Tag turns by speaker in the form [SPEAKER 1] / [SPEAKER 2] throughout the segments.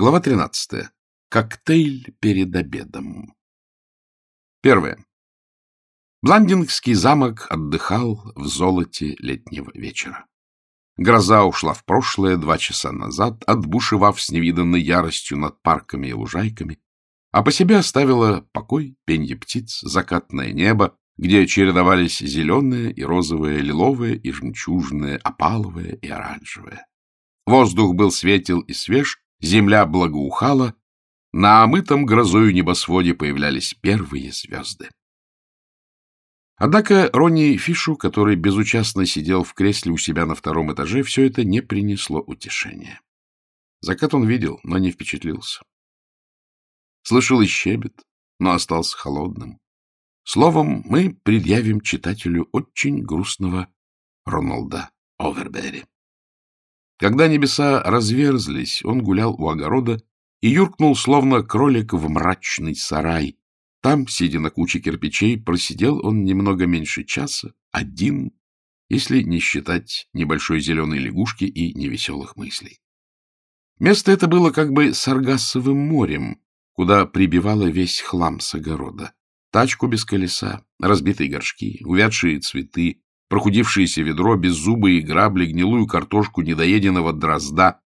[SPEAKER 1] Глава 13. Коктейль перед обедом. Первое. Бландингский замок отдыхал в золоте летнего вечера. Гроза ушла в прошлое два часа назад, отбушевав с невиданной яростью над парками и лужайками, а по себе оставила покой, пенье птиц, закатное небо, где чередовались зеленые и розовые, лиловые и жемчужные, опаловые и оранжевые. Воздух был светел и свеж, земля благоухала, на омытом грозою небосводе появлялись первые звезды. Однако Ронни Фишу, который безучастно сидел в кресле у себя на втором этаже, все это не принесло утешения. Закат он видел, но не впечатлился. Слышал и щебет, но остался холодным. Словом, мы предъявим читателю очень грустного Роналда Овербери. Когда небеса разверзлись, он гулял у огорода и юркнул, словно кролик, в мрачный сарай. Там, сидя на куче кирпичей, просидел он немного меньше часа, один, если не считать небольшой зеленой лягушки и невеселых мыслей. Место это было как бы саргассовым морем, куда прибивало весь хлам с огорода. Тачку без колеса, разбитые горшки, увядшие цветы, прохудившееся ведро, беззубые грабли, гнилую картошку недоеденного дрозда.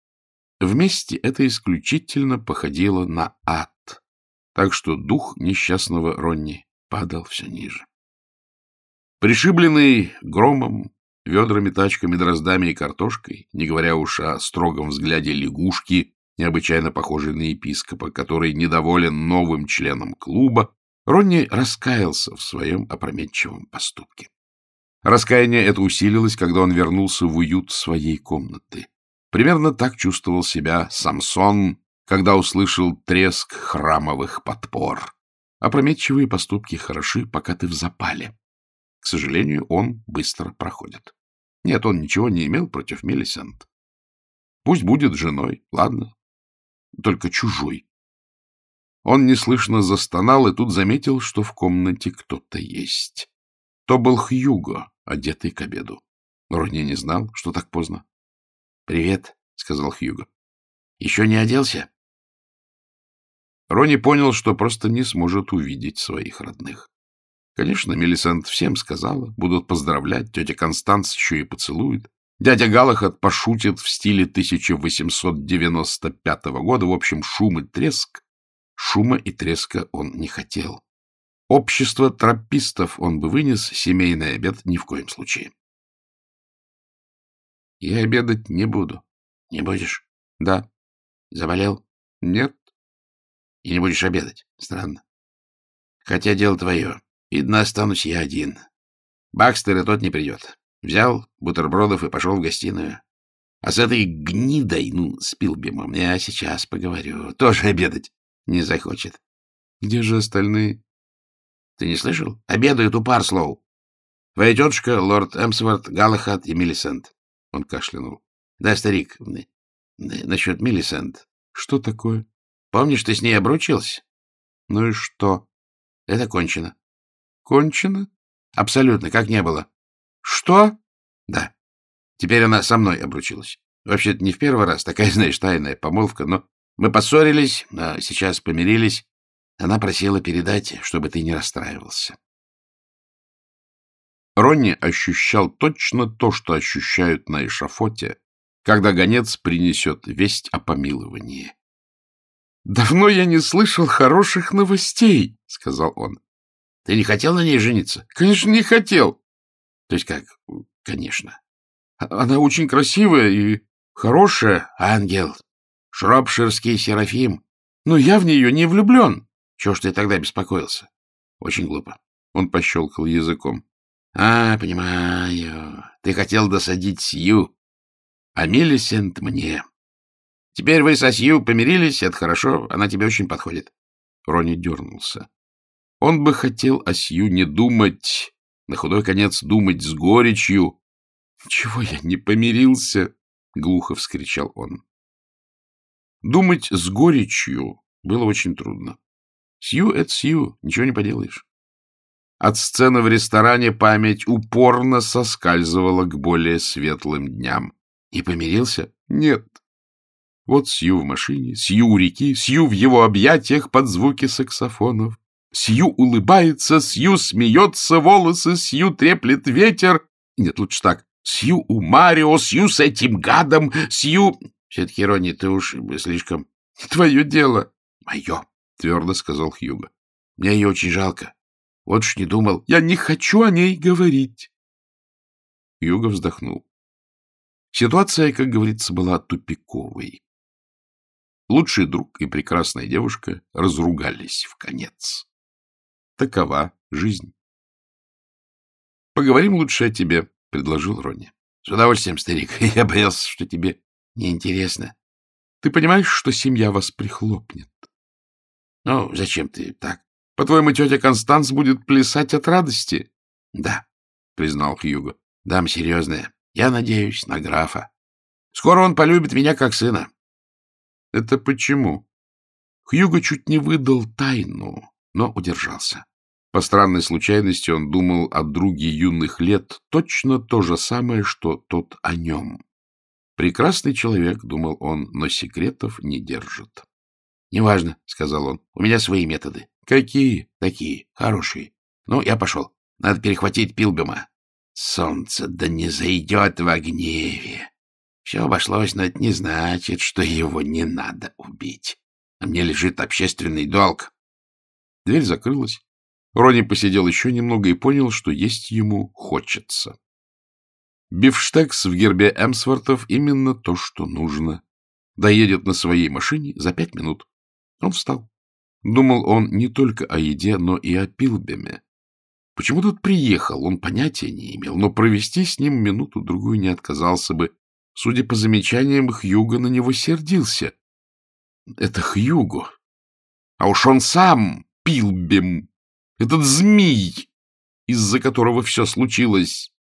[SPEAKER 1] Вместе это исключительно походило на ад, так что дух несчастного Ронни падал все ниже. Пришибленный громом, ведрами, тачками, дроздами и картошкой, не говоря уж о строгом взгляде лягушки, необычайно похожей на епископа, который недоволен новым членом клуба, Ронни раскаялся в своем опрометчивом поступке. Раскаяние это усилилось, когда он вернулся в уют своей комнаты. Примерно так чувствовал себя Самсон, когда услышал треск храмовых подпор. Опрометчивые поступки хороши, пока ты в запале. К сожалению, он быстро проходит. Нет, он ничего не имел против Мелисент. Пусть будет женой, ладно, только чужой. Он неслышно застонал и тут заметил, что в комнате кто-то есть. То был Хьюго, одетый к обеду. Ронни не знал, что так поздно. — Привет, — сказал Хьюго. — Еще не оделся? Ронни понял, что просто не сможет увидеть своих родных. Конечно, Мелисент всем сказала, будут поздравлять, тетя Констанс еще и поцелует. Дядя Галахат пошутит в стиле 1895 года. В общем, шум и треск. Шума и треска он не хотел. Общество тропистов он бы вынес, семейный обед ни в коем случае. — Я обедать не буду. — Не будешь? — Да. — Заболел? — Нет. — И не будешь обедать? Странно. Хотя дело твое. Видно, останусь я один. Бакстер и тот не придет. Взял бутербродов и пошел в гостиную. А с этой гнидой, ну, с Пилбимом, я сейчас поговорю. Тоже обедать не захочет. — Где же остальные? Ты не слышал? Обедают у Парслоу. Твоя тетушка, лорд Эмсворт, Галахат и Миллисент. Он кашлянул. Да, старик, насчет Миллисент. Что такое? Помнишь, ты с ней обручился? Ну и что? Это кончено. Кончено? Абсолютно, как не было. Что? Да. Теперь она со мной обручилась. Вообще-то не в первый раз, такая, знаешь, тайная помолвка, но мы поссорились, а сейчас помирились. Она просила передать, чтобы ты не расстраивался. Ронни ощущал точно то, что ощущают на эшафоте, когда гонец принесет весть о помиловании. — Давно я не слышал хороших новостей, — сказал он. — Ты не хотел на ней жениться? — Конечно, не хотел. — То есть как? Конечно. Она очень красивая и хорошая. Ангел. Шропширский Серафим. Но я в нее не влюблен. Чего ж ты тогда беспокоился? Очень глупо. Он пощелкал языком. А, понимаю. Ты хотел досадить Сью, а Миллисент мне. Теперь вы со Сью помирились, это хорошо, она тебе очень подходит. Рони дернулся. Он бы хотел о Сью не думать, на худой конец думать с горечью. — Чего я не помирился? — глухо вскричал он. Думать с горечью было очень трудно. Сью — это Сью, ничего не поделаешь. От сцены в ресторане память упорно соскальзывала к более светлым дням. И помирился? Нет. Вот Сью в машине, Сью у реки, Сью в его объятиях под звуки саксофонов. Сью улыбается, Сью смеется, волосы Сью треплет ветер. Нет, лучше так. Сью у Марио, Сью с этим гадом, Сью... Все-таки, Ронни, ты уж слишком... Твое дело. Мое, твердо сказал Хьюго. Мне ее очень жалко. Вот ж не думал. Я не хочу о ней говорить. Хьюго вздохнул. Ситуация, как говорится, была тупиковой. Лучший друг и прекрасная девушка разругались в конец. Такова жизнь. — Поговорим лучше о тебе, — предложил Ронни. — С удовольствием, старик. Я боялся, что тебе неинтересно. Ты понимаешь, что семья вас прихлопнет? — Ну, зачем ты так? По-твоему, тетя Констанс будет плясать от радости? — Да, — признал Хьюго. — Дам серьезная. Я надеюсь на графа. Скоро он полюбит меня как сына. — Это почему? Хьюго чуть не выдал тайну, но удержался. По странной случайности он думал о друге юных лет точно то же самое, что тот о нем. Прекрасный человек, думал он, но секретов не держит. — Неважно, — сказал он, — у меня свои методы. — Какие? — Такие, хорошие. Ну, я пошел. Надо перехватить Пилбема. Солнце да не зайдет во гневе. Все обошлось, но это не значит, что его не надо убить. А мне лежит общественный долг. Дверь закрылась. Ронни посидел еще немного и понял, что есть ему хочется. Бифштекс в гербе Эмсвортов именно то, что нужно. Доедет на своей машине за пять минут. Он встал. Думал он не только о еде, но и о Пилбеме. Почему тут приехал, он понятия не имел, но провести с ним минуту-другую не отказался бы. Судя по замечаниям, Хьюго на него сердился. Это Хьюго. А уж он сам, Пилбем, этот змей, из-за которого все случилось.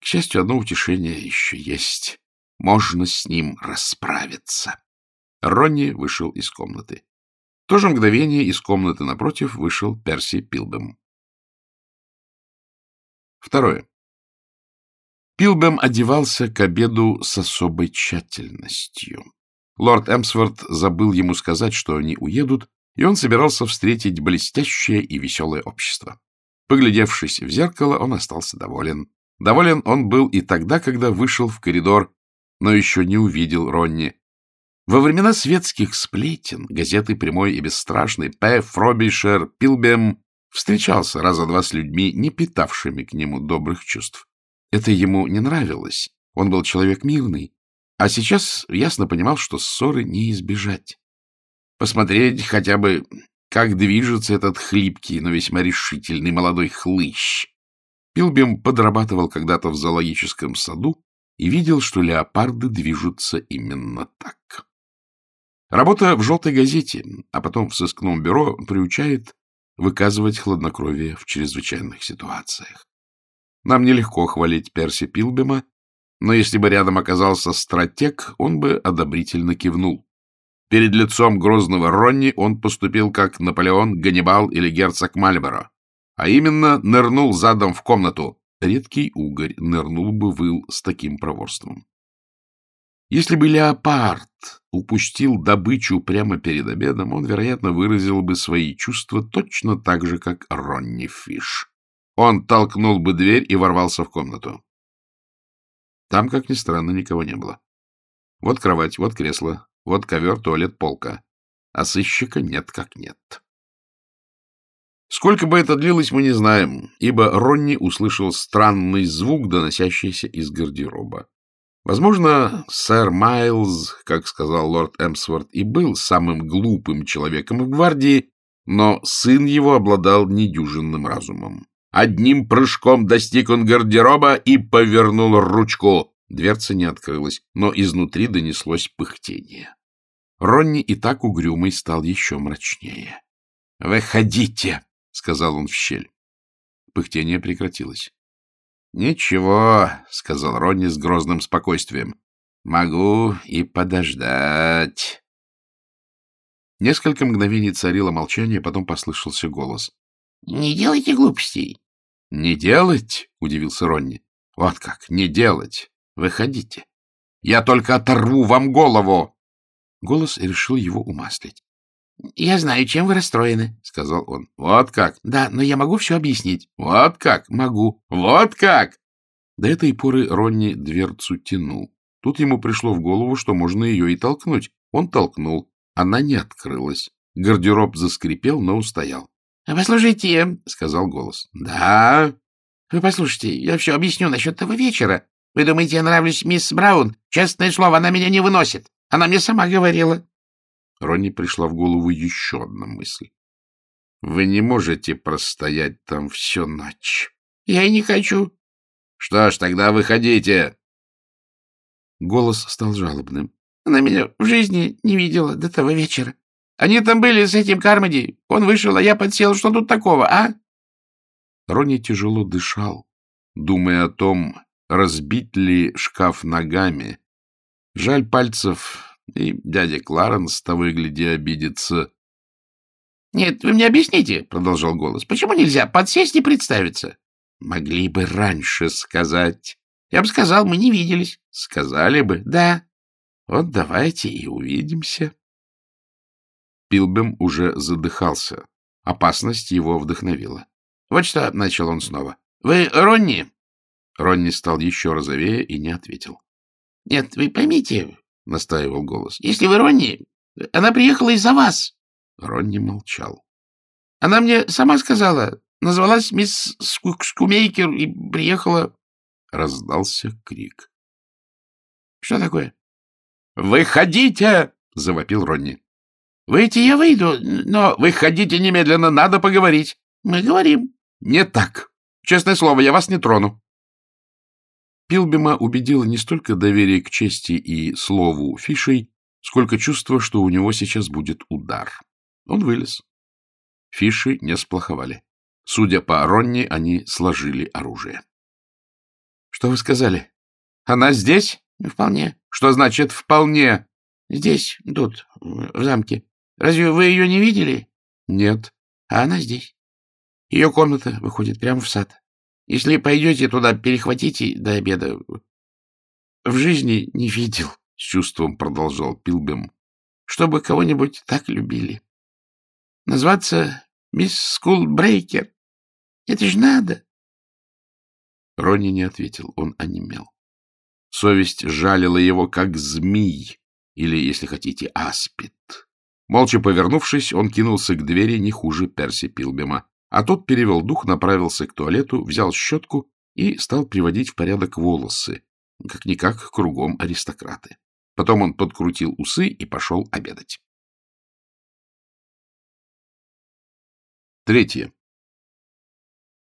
[SPEAKER 1] К счастью, одно утешение еще есть. Можно с ним расправиться. Ронни вышел из комнаты. То же мгновение из комнаты напротив вышел Перси Пилбем. Второе. Пилбем одевался к обеду с особой тщательностью. Лорд Эмсворт забыл ему сказать, что они уедут, и он собирался встретить блестящее и веселое общество. Поглядевшись в зеркало, он остался доволен. Доволен он был и тогда, когда вышел в коридор, но еще не увидел Ронни. Во времена светских сплетен газеты «Прямой и бесстрашный» П. Фробишер Пилбем встречался раза два с людьми, не питавшими к нему добрых чувств. Это ему не нравилось. Он был человек мирный, а сейчас ясно понимал, что ссоры не избежать. Посмотреть хотя бы, как движется этот хлипкий, но весьма решительный молодой хлыщ. Пилбим подрабатывал когда-то в зоологическом саду и видел, что леопарды движутся именно так. Работа в «желтой газете», а потом в сыскном бюро приучает выказывать хладнокровие в чрезвычайных ситуациях. Нам нелегко хвалить Перси Пилбема, но если бы рядом оказался стратег, он бы одобрительно кивнул. Перед лицом грозного Ронни он поступил как Наполеон, Ганнибал или герцог Мальборо. А именно, нырнул задом в комнату. Редкий угорь нырнул бы выл с таким проворством. Если бы леопард упустил добычу прямо перед обедом, он, вероятно, выразил бы свои чувства точно так же, как Ронни Фиш. Он толкнул бы дверь и ворвался в комнату. Там, как ни странно, никого не было. Вот кровать, вот кресло, вот ковер, туалет, полка. А сыщика нет как нет. Сколько бы это длилось, мы не знаем, ибо Ронни услышал странный звук, доносящийся из гардероба. Возможно, сэр Майлз, как сказал лорд Эмсворт, и был самым глупым человеком в гвардии, но сын его обладал недюжинным разумом. Одним прыжком достиг он гардероба и повернул ручку. Дверца не открылась, но изнутри донеслось пыхтение. Ронни и так угрюмый стал еще мрачнее. — Выходите, — сказал он в щель. Пыхтение прекратилось. — Ничего, — сказал Ронни с грозным спокойствием. — Могу и подождать. Несколько мгновений царило молчание, потом послышался голос. — Не делайте глупостей. — Не делать? — удивился Ронни. — Вот как, не делать. Выходите. Я только оторву вам голову. Голос решил его умаслить.
[SPEAKER 2] — Я знаю, чем вы расстроены, — сказал он.
[SPEAKER 1] — Вот как?
[SPEAKER 2] — Да, но я могу все объяснить.
[SPEAKER 1] — Вот как?
[SPEAKER 2] — Могу.
[SPEAKER 1] — Вот как? До этой поры Ронни дверцу тянул. Тут ему пришло в голову, что можно ее и толкнуть. Он толкнул. Она не открылась. Гардероб заскрипел, но устоял.
[SPEAKER 2] — Послушайте, — сказал голос.
[SPEAKER 1] — Да?
[SPEAKER 2] — Вы послушайте, я все объясню насчет того вечера. Вы думаете, я нравлюсь мисс Браун? Честное слово, она меня не выносит. Она мне сама говорила.
[SPEAKER 1] Ронни пришла в голову еще одна мысль. — Вы не можете простоять там всю ночь.
[SPEAKER 2] — Я не хочу.
[SPEAKER 1] — Что ж, тогда выходите.
[SPEAKER 2] Голос стал жалобным. Она меня в жизни не видела до того вечера. Они там были с этим Кармоди. Он вышел, а я подсел. Что тут такого, а?
[SPEAKER 1] Ронни тяжело дышал, думая о том, разбить ли шкаф ногами. Жаль пальцев, и дядя Кларенс того и гляди обидится.
[SPEAKER 2] — Нет, вы мне объясните, — продолжал голос, — почему нельзя подсесть и представиться?
[SPEAKER 1] — Могли бы раньше сказать.
[SPEAKER 2] Я бы сказал, мы не виделись.
[SPEAKER 1] — Сказали бы.
[SPEAKER 2] — Да.
[SPEAKER 1] — Вот давайте и увидимся. Пилбем уже задыхался. Опасность его вдохновила.
[SPEAKER 2] — Вот что, — начал он снова. — Вы Ронни?
[SPEAKER 1] Ронни стал еще розовее и не ответил.
[SPEAKER 2] — Нет, вы поймите, — настаивал голос. — Если вы Ронни, она приехала из-за вас.
[SPEAKER 1] Ронни молчал.
[SPEAKER 2] — Она мне сама сказала. Назвалась мисс Скумейкер и приехала...
[SPEAKER 1] Раздался крик.
[SPEAKER 2] — Что такое?
[SPEAKER 1] — Выходите! — завопил Ронни.
[SPEAKER 2] — Выйти я выйду, но...
[SPEAKER 1] — Выходите немедленно, надо поговорить.
[SPEAKER 2] — Мы говорим.
[SPEAKER 1] — Не так. Честное слово, я вас не трону. Пилбема убедило не столько доверие к чести и слову Фишей, сколько чувство, что у него сейчас будет удар. Он вылез. Фиши не сплоховали. Судя по Ронни, они сложили оружие.
[SPEAKER 2] — Что вы сказали?
[SPEAKER 1] Она здесь?
[SPEAKER 2] — Вполне.
[SPEAKER 1] — Что значит «вполне»?
[SPEAKER 2] — Здесь, тут, в замке. Разве вы ее не видели?
[SPEAKER 1] — Нет.
[SPEAKER 2] — А она здесь. Ее комната выходит прямо в сад. Если пойдете туда, перехватите до обеда. В жизни не видел, — с чувством продолжал Пилбем, — чтобы кого-нибудь так любили. Назваться мисс Скунмейкер. Это ж надо.
[SPEAKER 1] Ронни не ответил, он онемел. Совесть жалила его, как змей, или, если хотите, аспид. Молча повернувшись, он кинулся к двери не хуже Перси Пилбема, а тот перевел дух, направился к туалету, взял щетку и стал приводить в порядок волосы, как-никак кругом аристократы. Потом он подкрутил усы и пошел обедать. Третье.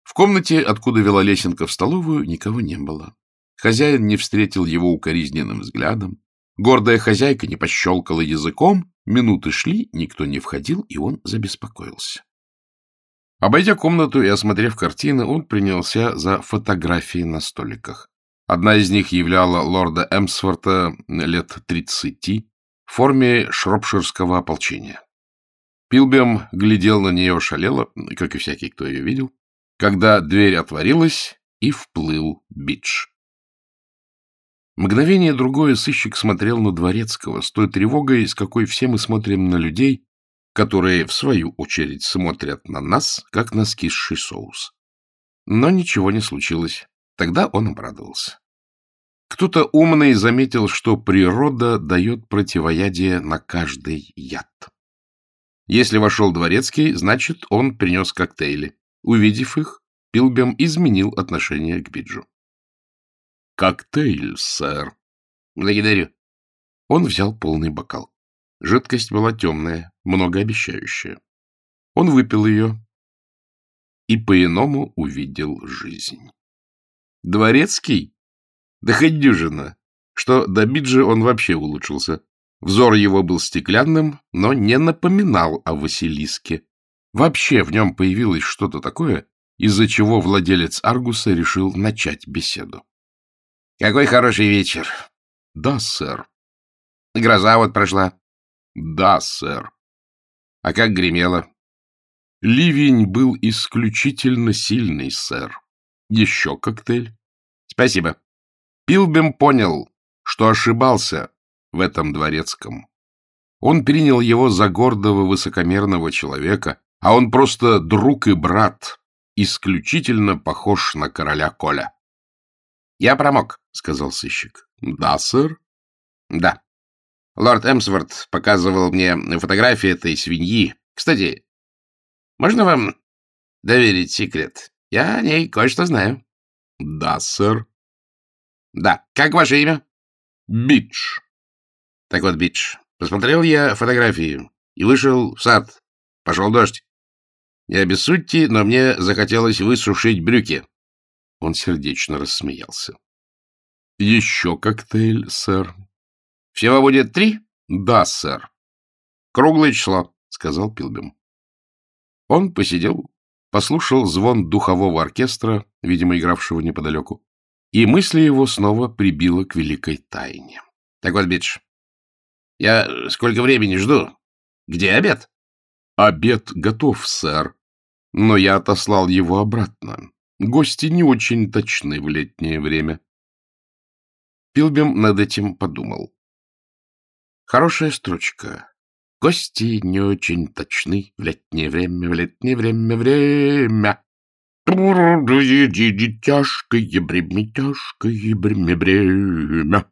[SPEAKER 1] В комнате, откуда вела лесенка в столовую, никого не было. Хозяин не встретил его укоризненным взглядом. Гордая хозяйка не пощелкала языком. Минуты шли, никто не входил, и он забеспокоился. Обойдя комнату и осмотрев картины, он принялся за фотографии на столиках. Одна из них являла лорда Эмсворта лет тридцати в форме шропширского ополчения. Пилбем глядел на нее шалело, как и всякий, кто ее видел, когда дверь отворилась, и вплыл Бидж. Мгновение другое сыщик смотрел на Дворецкого с той тревогой, с какой все мы смотрим на людей, которые, в свою очередь, смотрят на нас, как на скисший соус. Но ничего не случилось. Тогда он обрадовался. Кто-то умный заметил, что природа дает противоядие на каждый яд. Если вошел дворецкий, значит, он принес коктейли. Увидев их, Пилбем изменил отношение к Биджу. «Коктейль, сэр».
[SPEAKER 2] «Благодарю».
[SPEAKER 1] Он взял полный бокал. Жидкость была темная, многообещающая. Он выпил ее и по-иному увидел жизнь. Дворецкий? Да хоть дюжина. Что до Биджи он вообще улучшился. Взор его был стеклянным, но не напоминал о Василиске. Вообще в нем появилось что-то такое, из-за чего владелец Аргуса решил начать беседу.
[SPEAKER 2] — Какой хороший вечер.
[SPEAKER 1] — Да, сэр.
[SPEAKER 2] — Гроза вот прошла.
[SPEAKER 1] — Да, сэр.
[SPEAKER 2] — А как гремело?
[SPEAKER 1] — Ливень был исключительно сильный, сэр. Еще коктейль?
[SPEAKER 2] — Спасибо.
[SPEAKER 1] Пилбем понял, что ошибался в этом дворецком. Он принял его за гордого, высокомерного человека, а он просто друг и брат, исключительно похож на короля Коля. — Я промок, — сказал сыщик. — Да, сэр? — Да. Лорд Эмсворт показывал мне фотографии этой свиньи. Кстати, можно вам доверить секрет? Я о ней кое-что знаю. — Да, сэр. — Да. Как ваше имя? — Бидж. — Так вот, Бидж, посмотрел я фотографии и вышел в сад. Пошел дождь. Не обессудьте, но мне захотелось высушить брюки. Он сердечно рассмеялся. — Еще коктейль, сэр. — Всего будет три? — Да, сэр. — Круглое число, — сказал Пилбем. Он посидел, послушал звон духового оркестра, видимо, игравшего неподалеку, и мысли его снова прибило к великой тайне. — Так вот, Бидж, я сколько времени жду? Где обед? — Обед готов, сэр, но я отослал его обратно. Гости не очень точны в летнее время. Пилбем над этим подумал. Хорошая строчка. Гости не очень точны в летнее время, в летнее время, время. Тяжкое бремя, тяжкое бремя, бремя.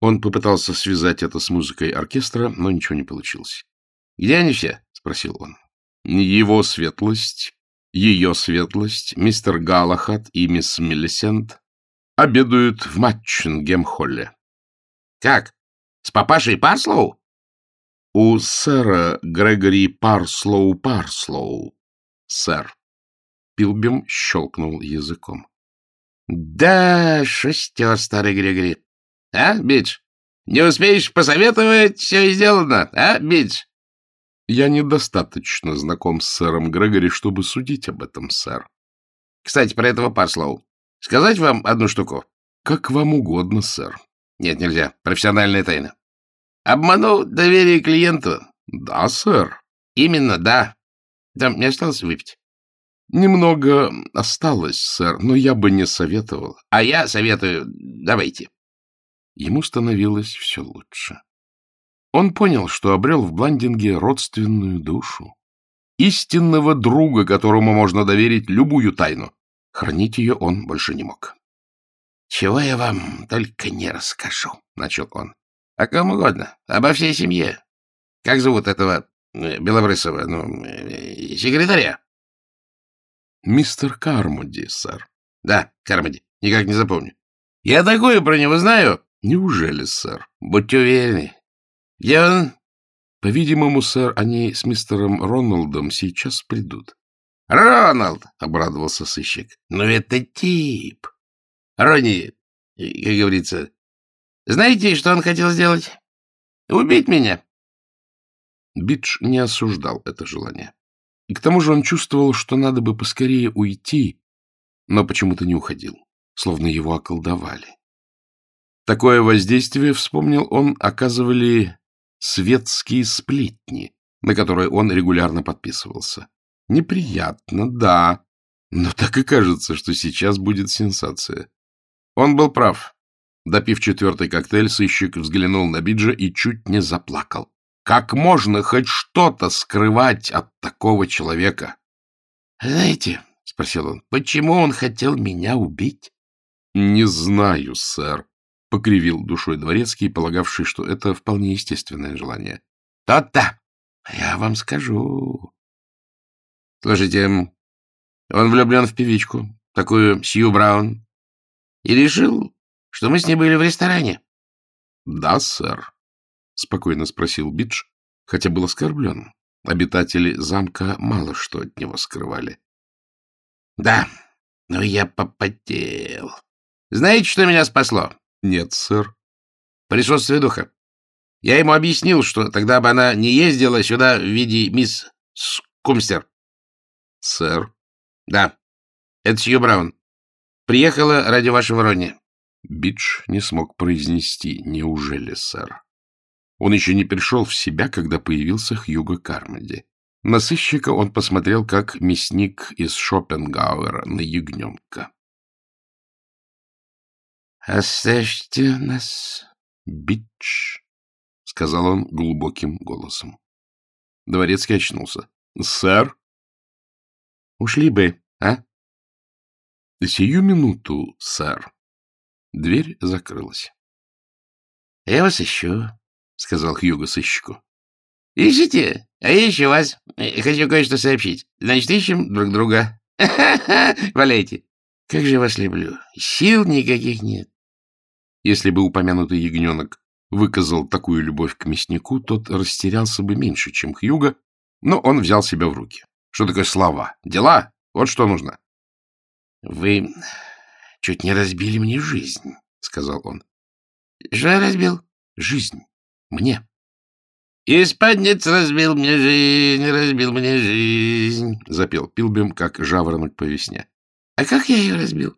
[SPEAKER 1] Он попытался связать это с музыкой оркестра, но ничего не получилось. — Где они все? — спросил он. — Его светлость ее светлость, мистер Галахат и мисс Миллисент обедают в Матчингем-холле. — Как? С папашей Парслоу? — У сэра Грегори Парслоу Парслоу, сэр. Пилбим щелкнул языком. — Да, шустёр, старый Грегори. А, Бидж, не успеешь посоветовать, все и сделано, а, Бидж? Я недостаточно знаком с сэром Грегори, чтобы судить об этом, сэр. Кстати, про этого Парслоу. Сказать вам одну штуку? Как вам угодно, сэр. Нет, нельзя. Профессиональная тайна. Обманул доверие клиенту? Да, сэр. Именно, да. Там не осталось выпить? Немного осталось, сэр, но я бы не советовал. А я советую, давайте. Ему становилось все лучше. Он понял, что обрел в Бландинге родственную душу, истинного друга, которому можно доверить любую тайну. Хранить ее он больше не мог. — Чего я вам только не расскажу, — начал он. — О ком угодно, обо всей семье. Как зовут этого э, белобрысого, ну, э, секретаря? — Мистер Кармоди, сэр. — Да, Кармоди, никак не запомню. — Я такое про него знаю. — Неужели, сэр? — Будьте уверены, где он? По-видимому, сэр, они с мистером Роналдом сейчас придут. Роналд, обрадовался сыщик. Ну это тип. Ронни, как говорится, знаете, что он хотел сделать? Убить меня. Бидж не осуждал это желание. И к тому же он чувствовал, что надо бы поскорее уйти, но почему-то не уходил, словно его околдовали. Такое воздействие, вспомнил он, оказывали светские сплетни, на которые он регулярно подписывался. Неприятно, да, но так и кажется, что сейчас будет сенсация. Он был прав. Допив четвертый коктейль, сыщик взглянул на Биджа и чуть не заплакал. Как можно хоть что-то скрывать от такого человека? — Знаете, — спросил он, — почему он хотел меня убить? — Не знаю, сэр, — покривил душой дворецкий, полагавший, что это вполне естественное желание. «То — То-то! Я вам скажу. Слушайте, он влюблен в певичку, такую Сью Браун, и решил, что мы с ней были в ресторане. — Да, сэр, — спокойно спросил Бидж, хотя был оскорблен. Обитатели замка мало что от него скрывали. — Да, но я попотел. Знаете, что меня спасло? Нет, сэр. Присутствие духа. Я ему объяснил, что тогда бы она не ездила сюда в виде мисс Скумстер. Сэр. Да. Это Сью Браун. Приехала ради вашего Ронни. Бидж не смог произнести «Неужели, сэр?» Он еще не пришел в себя, когда появился Хьюго Кармоди. На сыщика он посмотрел, как мясник из Шопенгауэра на ягненка. — Оставьте нас, бич, — сказал он глубоким голосом. Дворецкий очнулся. — Сэр? — Ушли бы, а? — Сию минуту, сэр. Дверь закрылась.
[SPEAKER 2] — Я вас ищу, — сказал Хьюго сыщику. — Ищите, а я ищу вас. Хочу кое-что сообщить. Значит, ищем друг друга. Валяйте. Как же вас люблю. Сил никаких нет.
[SPEAKER 1] Если бы упомянутый ягненок выказал такую любовь к мяснику, тот растерялся бы меньше, чем Хьюго, но он взял себя в руки. Что такое слова? Дела? Вот что нужно.
[SPEAKER 2] — Вы чуть не разбили мне жизнь, — сказал он. — Что разбил? — Жизнь. Мне. — Испанец разбил мне жизнь, разбил мне жизнь, — запел Пилбем, как жаворонок по весне. — А как я ее разбил?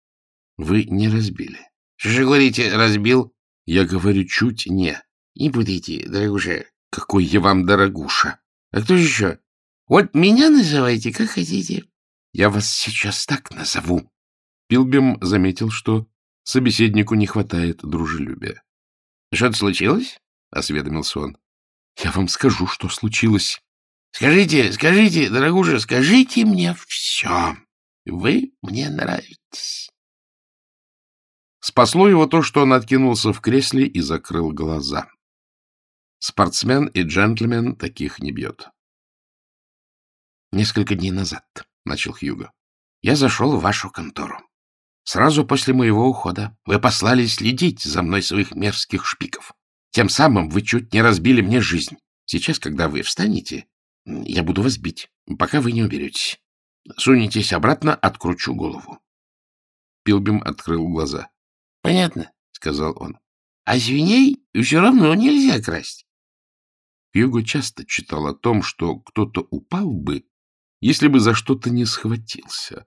[SPEAKER 2] — Вы не разбили. — Что же говорите, разбил? — Я говорю, чуть не. — Не будете, дорогуша. — Какой я вам дорогуша? — А кто же еще? — Вот меня называйте, как хотите. — Я вас сейчас так назову.
[SPEAKER 1] Пилбем заметил, что собеседнику не хватает дружелюбия.
[SPEAKER 2] — Что-то случилось?
[SPEAKER 1] — осведомился он. — Я вам скажу, что случилось.
[SPEAKER 2] — Скажите, скажите, дорогуша, скажите мне все. Вы мне нравитесь.
[SPEAKER 1] Спасло его то, что он откинулся в кресле и закрыл глаза. Спортсмен и джентльмен таких не бьет.
[SPEAKER 2] — Несколько дней назад, — начал Хьюго, — я зашел в вашу контору. Сразу после моего ухода вы послали следить за мной своих мерзких шпиков. Тем самым вы чуть не разбили мне жизнь. Сейчас, когда вы встанете, я буду вас бить, пока вы не уберетесь. Сунетесь обратно, откручу голову.
[SPEAKER 1] Пилбим открыл глаза.
[SPEAKER 2] — Понятно, — сказал он. — А свиней все равно нельзя красть.
[SPEAKER 1] Хьюго часто читал о том, что кто-то упал бы, если бы за что-то не схватился,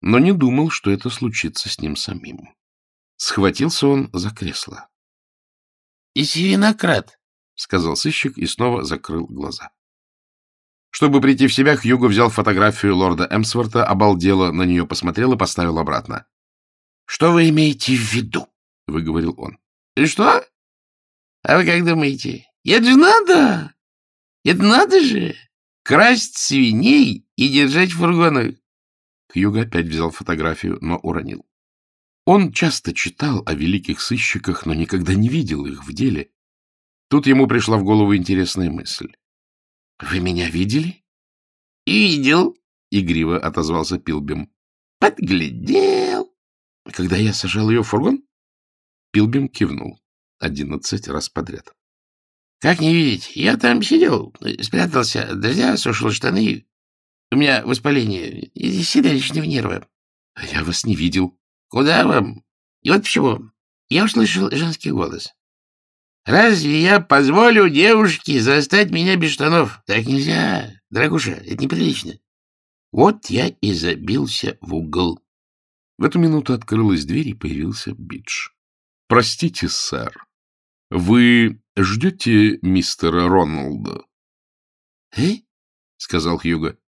[SPEAKER 1] но не думал, что это случится с ним самим. Схватился он за кресло.
[SPEAKER 2] — И свинократ, —
[SPEAKER 1] сказал сыщик и снова закрыл глаза. Чтобы прийти в себя, Хьюго взял фотографию лорда Эмсворта, обалдело на нее посмотрел и поставил обратно.
[SPEAKER 2] — Что вы имеете в виду? — выговорил он. — Что? А вы как думаете? Это же надо! Это надо же! Красть свиней и держать в фургонах.
[SPEAKER 1] Хьюго опять взял фотографию, но уронил. Он часто читал о великих сыщиках, но никогда не видел их в деле. Тут ему пришла в голову интересная мысль.
[SPEAKER 2] — Вы меня видели? — Видел, —
[SPEAKER 1] игриво отозвался Пилбим.
[SPEAKER 2] — Подглядел.
[SPEAKER 1] — Когда я сажал ее в фургон? Пилбим кивнул одиннадцать раз подряд.
[SPEAKER 2] — Как не видеть? Я там сидел, спрятался дождя, сушил штаны. У меня воспаление седалищного нерва.
[SPEAKER 1] — Я вас не видел.
[SPEAKER 2] — Куда вам? И вот почему. Я услышал женский голос. Разве я позволю девушке застать меня без штанов? Так нельзя, дорогуша, это неприлично. Вот я и забился в угол.
[SPEAKER 1] В эту минуту открылась дверь, и появился Бидж. — Простите, сэр, вы ждете мистера Роналда?
[SPEAKER 2] — Э? — сказал Хьюго. —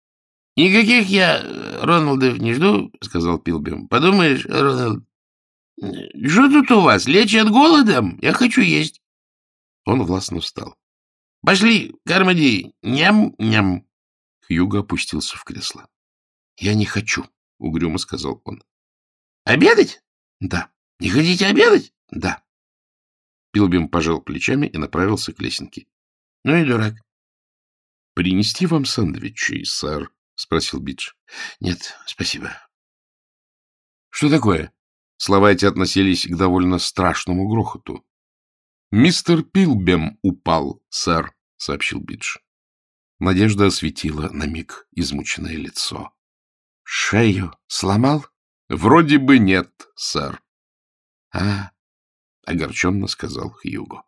[SPEAKER 2] Никаких я Роналдов не жду, — сказал Пилбим. — Подумаешь, Роналд, что тут у вас, лечь от голода? Я хочу есть.
[SPEAKER 1] Он властно встал.
[SPEAKER 2] — Пошли, Кармади, ням-ням.
[SPEAKER 1] Хьюго опустился в кресло. — Я не хочу, — угрюмо сказал он.
[SPEAKER 2] — Обедать?
[SPEAKER 1] — Да.
[SPEAKER 2] — Не хотите обедать?
[SPEAKER 1] — Да. Пилбим пожал плечами и направился к лесенке.
[SPEAKER 2] — Ну и дурак.
[SPEAKER 1] — Принести вам сэндвичи, сэр? — спросил Бидж.
[SPEAKER 2] — Нет, спасибо.
[SPEAKER 1] — Что такое? Слова эти относились к довольно страшному грохоту. — Мистер Пилбем упал, сэр, — сообщил Бидж. Надежда осветила на миг измученное лицо.
[SPEAKER 2] — Шею сломал?
[SPEAKER 1] — Вроде бы нет, сэр.
[SPEAKER 2] — А, —
[SPEAKER 1] огорченно сказал Хьюго.